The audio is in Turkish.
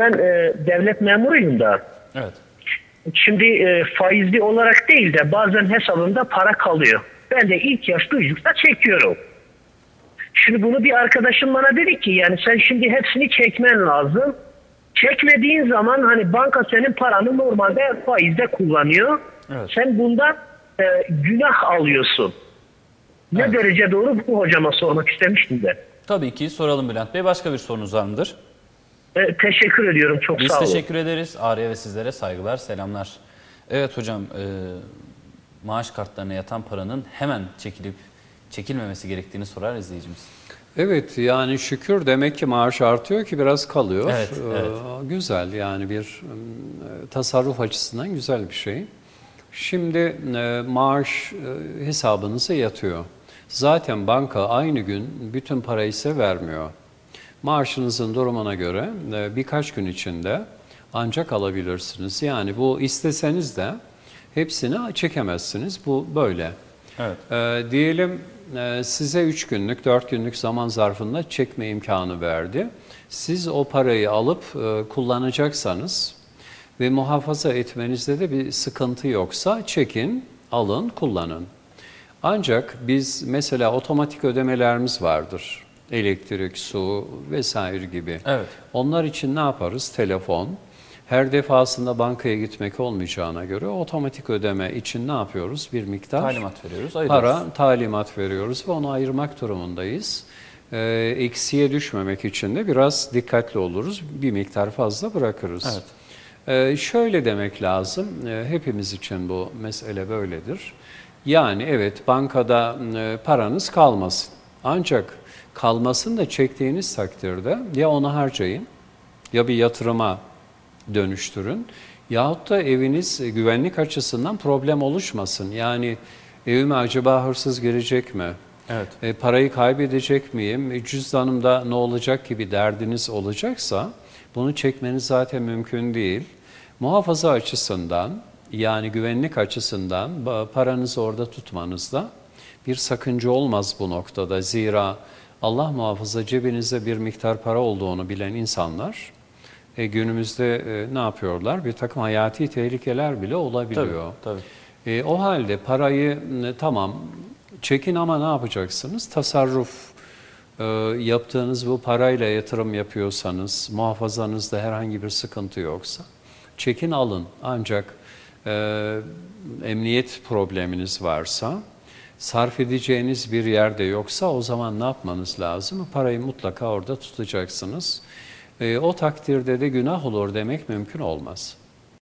ben e, devlet memuruyum da. Evet. Şimdi e, faizli olarak değil de bazen hesabımda para kalıyor. Ben de ilk yaş duydukça çekiyorum. Şimdi bunu bir arkadaşım bana dedi ki yani sen şimdi hepsini çekmen lazım. Çekmediğin zaman hani banka senin paranı normalde faizde kullanıyor. Evet. Sen bundan e, günah alıyorsun. Ne Evet. derece doğru bu hocama sormak istemiştim de. Tabii ki soralım Bülent Bey. Başka bir sorunuz var mıdır? E, teşekkür ediyorum çok Biz sağ olun. teşekkür ederiz. Ağrı'ya ve sizlere saygılar, selamlar. Evet hocam, e, maaş kartlarına yatan paranın hemen çekilip çekilmemesi gerektiğini sorar izleyicimiz. Evet yani şükür demek ki maaş artıyor ki biraz kalıyor. Evet, Ee, evet. Güzel yani bir e, tasarruf açısından güzel bir şey. Şimdi e, maaş e, hesabınıza yatıyor. Zaten banka aynı gün bütün parayı size vermiyor. Maaşınızın durumuna göre e, birkaç gün içinde ancak alabilirsiniz. Yani bu isteseniz de hepsini çekemezsiniz. Bu böyle. Evet. Ee, diyelim e, size 3 günlük, 4 günlük zaman zarfında çekme imkanı verdi. Siz o parayı alıp e, kullanacaksanız ve muhafaza etmenizde de bir sıkıntı yoksa çekin, alın, kullanın. Ancak biz mesela otomatik ödemelerimiz vardır. Elektrik, su vesaire gibi. Evet. Onlar için ne yaparız? Telefon. Her defasında bankaya gitmek olmayacağına göre otomatik ödeme için ne yapıyoruz? Bir miktar Talimat veriyoruz, ayırıyoruz. para talimat veriyoruz ve onu ayırmak durumundayız. Ee, eksiye düşmemek için de biraz dikkatli oluruz. Bir miktar fazla bırakırız. Evet. Ee, şöyle demek lazım, e, hepimiz için bu mesele böyledir. Yani evet bankada e, paranız kalmasın. Ancak kalmasın da çektiğiniz takdirde ya onu harcayın ya bir yatırıma dönüştürün yahut da eviniz güvenlik açısından problem oluşmasın. Yani evime acaba hırsız girecek mi? Evet. E, parayı kaybedecek miyim? E, cüzdanımda ne olacak gibi derdiniz olacaksa bunu çekmeniz zaten mümkün değil. Muhafaza açısından yani güvenlik açısından paranızı orada tutmanızda bir sakınca olmaz bu noktada. Zira Allah muhafaza cebinizde bir miktar para olduğunu bilen insanlar e, günümüzde e, ne yapıyorlar? Bir takım hayati tehlikeler bile olabiliyor. Tabii, E, o halde parayı e, tamam çekin ama ne yapacaksınız? Tasarruf e, yaptığınız bu parayla yatırım yapıyorsanız, muhafazanızda herhangi bir sıkıntı yoksa çekin alın. Ancak e, emniyet probleminiz varsa, sarf edeceğiniz bir yerde yoksa o zaman ne yapmanız lazım? Parayı mutlaka orada tutacaksınız. E, o takdirde de günah olur demek mümkün olmaz.